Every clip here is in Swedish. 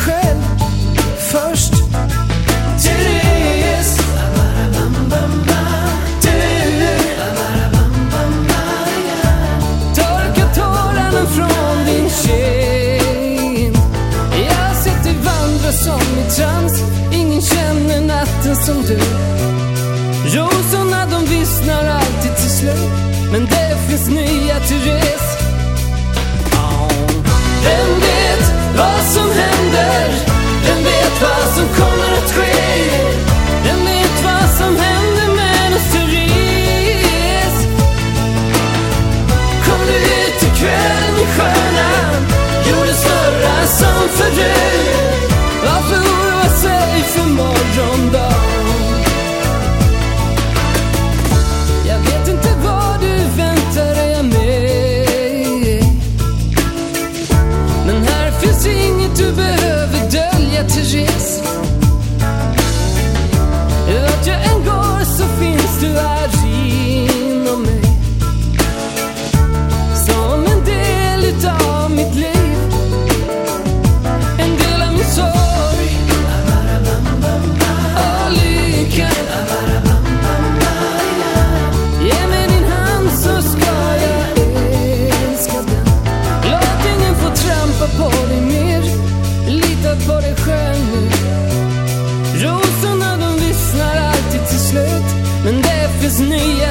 själv först. Therese. Du. Torka tårarna från din kind. Jag sitter vandra som i trans. Ingen känner natten som du. Rosorna de vissnar alltid till slut. Men det finns nya Therese.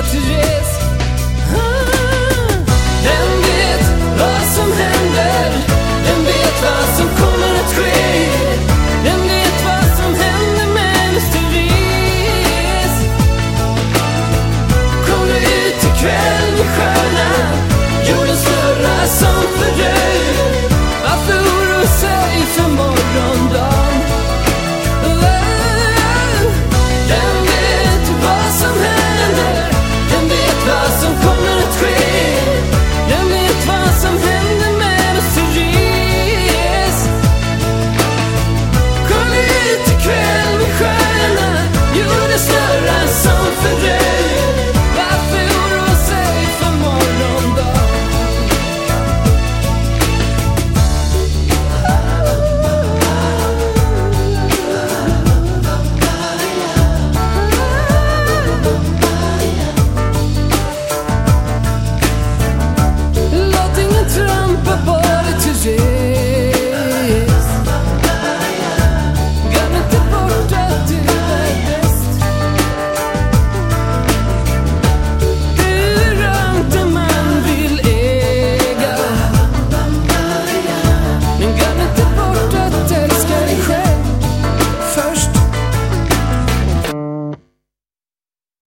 get to.